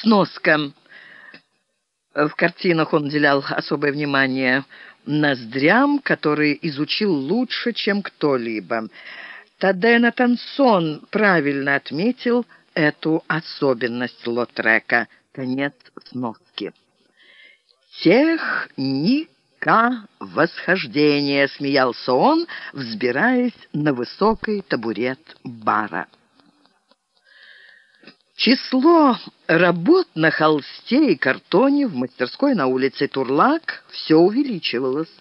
Сноска. В картинах он уделял особое внимание ноздрям, которые изучил лучше, чем кто-либо. Тадена Тансон правильно отметил эту особенность Лотрека. Конец сноски. «Техника восхождения», — смеялся он, взбираясь на высокий табурет бара. Число работ на холсте и картоне в мастерской на улице Турлак все увеличивалось.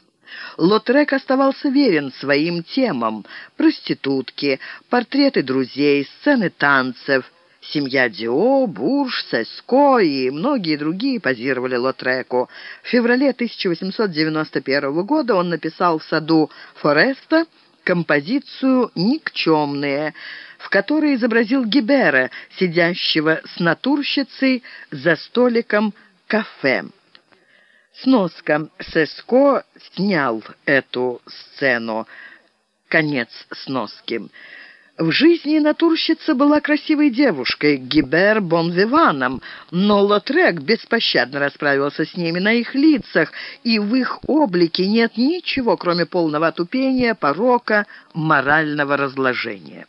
Лотрек оставался верен своим темам. Проститутки, портреты друзей, сцены танцев. Семья Дио, Бурж, Сеско и многие другие позировали Лотреку. В феврале 1891 года он написал в саду Фореста композицию «Никчемные», в которой изобразил Гибера, сидящего с натурщицей за столиком кафе. Сноска. Сеско снял эту сцену. Конец сноски. В жизни натурщица была красивой девушкой, Гибер Бонвиваном, но Лотрек беспощадно расправился с ними на их лицах, и в их облике нет ничего, кроме полного отупения, порока, морального разложения.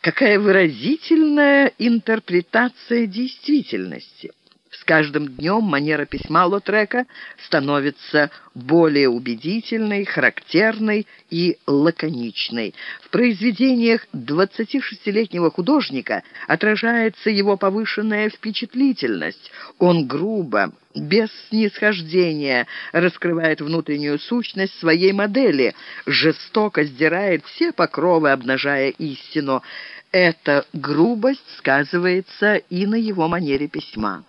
Какая выразительная интерпретация действительности! С каждым днем манера письма Лотрека становится более убедительной, характерной и лаконичной. В произведениях 26-летнего художника отражается его повышенная впечатлительность. Он грубо, без снисхождения раскрывает внутреннюю сущность своей модели, жестоко сдирает все покровы, обнажая истину. Эта грубость сказывается и на его манере письма.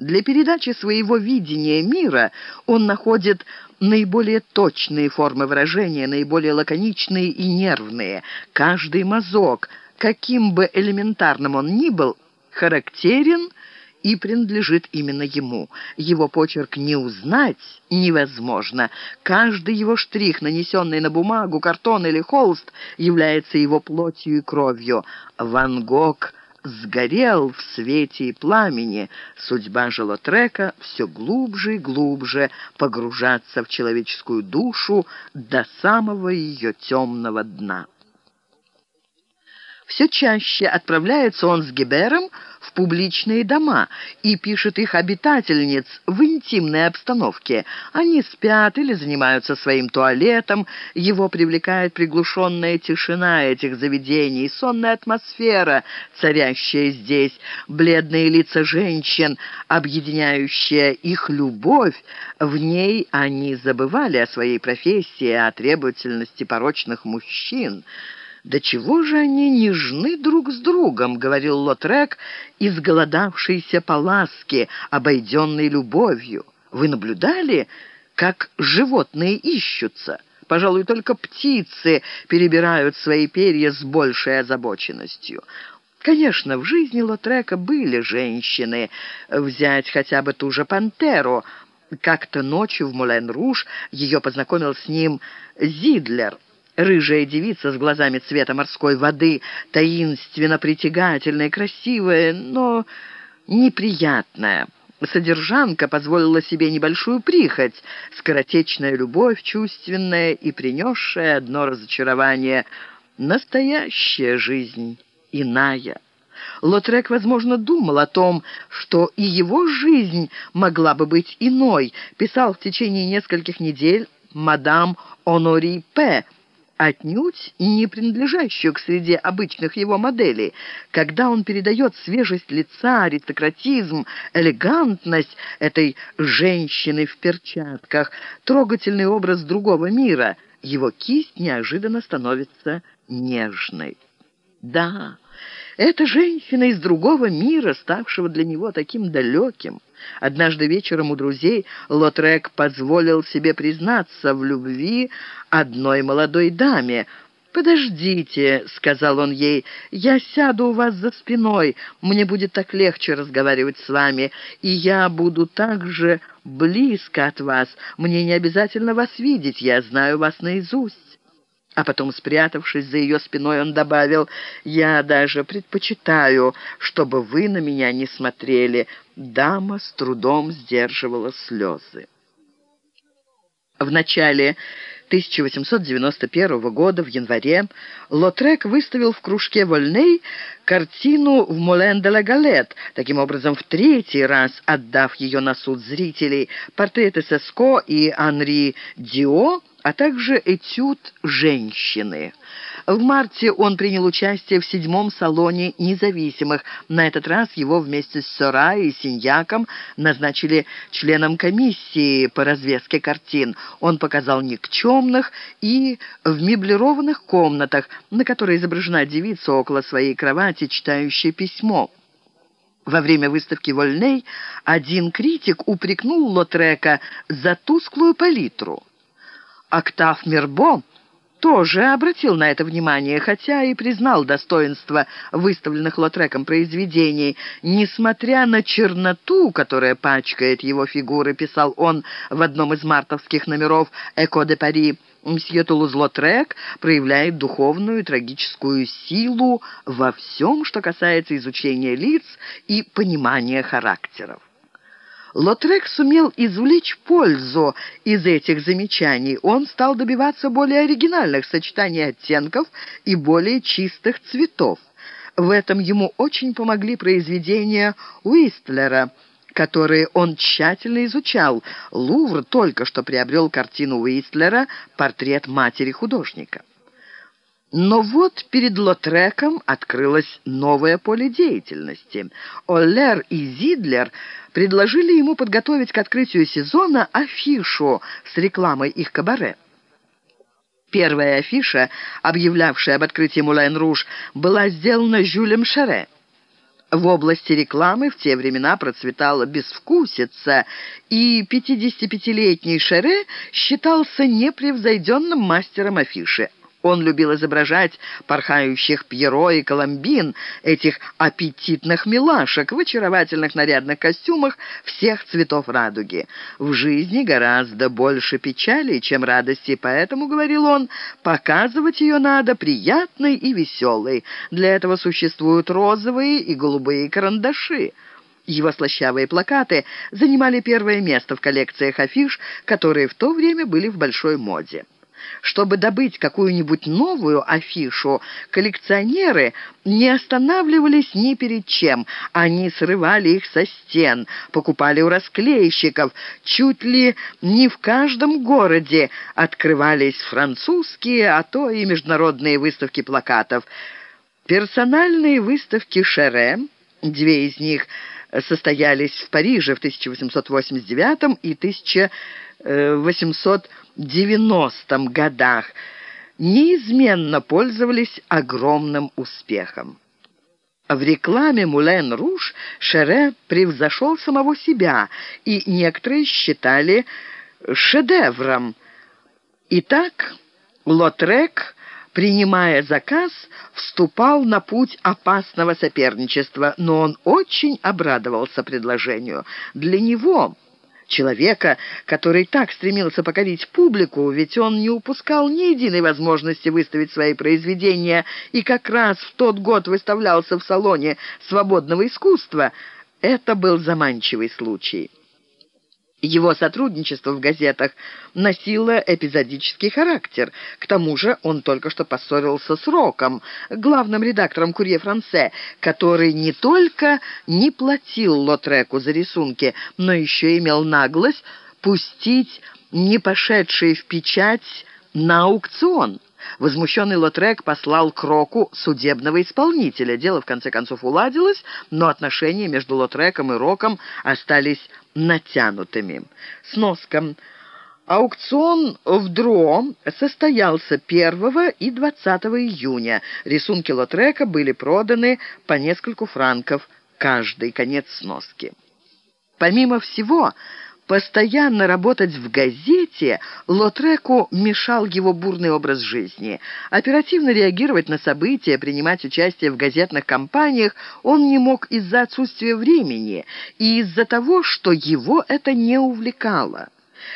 Для передачи своего видения мира он находит наиболее точные формы выражения, наиболее лаконичные и нервные. Каждый мазок, каким бы элементарным он ни был, характерен и принадлежит именно ему. Его почерк не узнать невозможно. Каждый его штрих, нанесенный на бумагу, картон или холст, является его плотью и кровью. Ван Гог сгорел в свете и пламени, судьба Желотрека все глубже и глубже погружаться в человеческую душу до самого ее темного дна. Все чаще отправляется он с Гибером в публичные дома и пишет их обитательниц в интимной обстановке. Они спят или занимаются своим туалетом. Его привлекает приглушенная тишина этих заведений, сонная атмосфера, царящая здесь, бледные лица женщин, объединяющая их любовь. В ней они забывали о своей профессии, о требовательности порочных мужчин. «Да чего же они нежны друг с другом?» — говорил Лотрек, изголодавшийся по ласке, обойденной любовью. «Вы наблюдали, как животные ищутся?» Пожалуй, только птицы перебирают свои перья с большей озабоченностью. Конечно, в жизни Лотрека были женщины. Взять хотя бы ту же пантеру. Как-то ночью в Мулен-Руж ее познакомил с ним Зидлер — Рыжая девица с глазами цвета морской воды, таинственно притягательная, красивая, но неприятная. Содержанка позволила себе небольшую прихоть, скоротечная любовь, чувственная и принесшая одно разочарование. Настоящая жизнь иная. Лотрек, возможно, думал о том, что и его жизнь могла бы быть иной. Писал в течение нескольких недель мадам Онори П., отнюдь не принадлежащую к среде обычных его моделей. Когда он передает свежесть лица, аристократизм, элегантность этой женщины в перчатках, трогательный образ другого мира, его кисть неожиданно становится нежной. Да, эта женщина из другого мира, ставшего для него таким далеким. Однажды вечером у друзей Лотрек позволил себе признаться в любви одной молодой даме. «Подождите», — сказал он ей, — «я сяду у вас за спиной, мне будет так легче разговаривать с вами, и я буду так же близко от вас, мне не обязательно вас видеть, я знаю вас наизусть». А потом, спрятавшись за ее спиной, он добавил, «Я даже предпочитаю, чтобы вы на меня не смотрели». Дама с трудом сдерживала слезы. В начале 1891 года, в январе, Лотрек выставил в кружке Вольней картину в Молен де ла Галет, таким образом в третий раз отдав ее на суд зрителей, портреты Сеско и Анри Дио, а также этюд «Женщины». В марте он принял участие в седьмом салоне независимых. На этот раз его вместе с Сора и Синьяком назначили членом комиссии по развеске картин. Он показал никчемных и в меблированных комнатах, на которой изображена девица около своей кровати, читающая письмо. Во время выставки «Вольней» один критик упрекнул Лотрека за тусклую палитру. Октав Мирбо тоже обратил на это внимание, хотя и признал достоинство выставленных Лотреком произведений. Несмотря на черноту, которая пачкает его фигуры, писал он в одном из мартовских номеров «Эко де Пари», Мсье Тулуз-Лотрек проявляет духовную и трагическую силу во всем, что касается изучения лиц и понимания характеров. Лотрек сумел извлечь пользу из этих замечаний. Он стал добиваться более оригинальных сочетаний оттенков и более чистых цветов. В этом ему очень помогли произведения Уистлера, которые он тщательно изучал. Лувр только что приобрел картину Уистлера «Портрет матери художника». Но вот перед Лотреком открылось новое поле деятельности. Оллер и Зидлер предложили ему подготовить к открытию сезона афишу с рекламой их кабаре. Первая афиша, объявлявшая об открытии Мулайн-Руж, была сделана Жюлем Шаре. В области рекламы в те времена процветала безвкусица, и 55-летний Шаре считался непревзойденным мастером афиши. Он любил изображать порхающих Пьеро и Коломбин, этих аппетитных милашек в очаровательных нарядных костюмах всех цветов радуги. В жизни гораздо больше печали, чем радости, поэтому, говорил он, показывать ее надо приятной и веселой. Для этого существуют розовые и голубые карандаши. Его слащавые плакаты занимали первое место в коллекциях афиш, которые в то время были в большой моде. Чтобы добыть какую-нибудь новую афишу, коллекционеры не останавливались ни перед чем. Они срывали их со стен, покупали у расклейщиков. Чуть ли не в каждом городе открывались французские, а то и международные выставки плакатов. Персональные выставки Шере, две из них состоялись в Париже в 1889 и 1890 90-м годах неизменно пользовались огромным успехом. В рекламе «Мулен Руж» Шере превзошел самого себя, и некоторые считали шедевром. Итак, Лотрек, принимая заказ, вступал на путь опасного соперничества, но он очень обрадовался предложению. Для него человека, который так стремился покорить публику, ведь он не упускал ни единой возможности выставить свои произведения и как раз в тот год выставлялся в салоне свободного искусства, это был заманчивый случай. Его сотрудничество в газетах носило эпизодический характер. К тому же он только что поссорился с Роком, главным редактором «Курье Франце», который не только не платил Лотреку за рисунки, но еще имел наглость пустить не пошедшие в печать на аукцион. Возмущенный Лотрек послал Кроку судебного исполнителя. Дело, в конце концов, уладилось, но отношения между Лотреком и Роком остались натянутыми. Сноска. Аукцион в Дро состоялся 1 и 20 июня. Рисунки Лотрека были проданы по нескольку франков каждый. Конец сноски. Помимо всего, Постоянно работать в газете Лотреку мешал его бурный образ жизни. Оперативно реагировать на события, принимать участие в газетных кампаниях он не мог из-за отсутствия времени и из-за того, что его это не увлекало.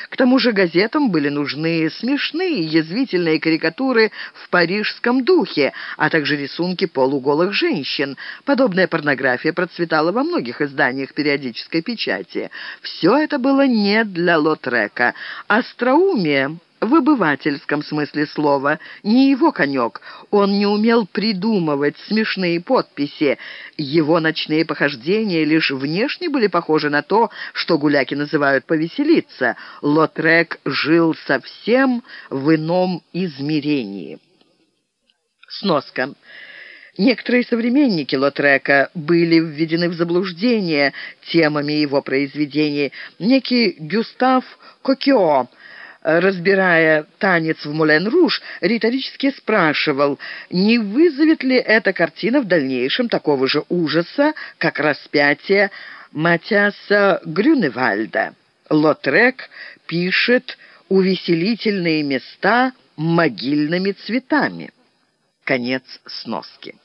К тому же газетам были нужны смешные, язвительные карикатуры в парижском духе, а также рисунки полуголых женщин. Подобная порнография процветала во многих изданиях периодической печати. Все это было не для Лотрека. Остроумие в обывательском смысле слова, не его конек. Он не умел придумывать смешные подписи. Его ночные похождения лишь внешне были похожи на то, что гуляки называют «повеселиться». Лотрек жил совсем в ином измерении. Сноска. Некоторые современники Лотрека были введены в заблуждение темами его произведений. Некий Гюстав Кокио – разбирая танец в Мулен-Руж, риторически спрашивал, не вызовет ли эта картина в дальнейшем такого же ужаса, как распятие Матиаса Грюневальда. Лотрек пишет «увеселительные места могильными цветами». Конец сноски.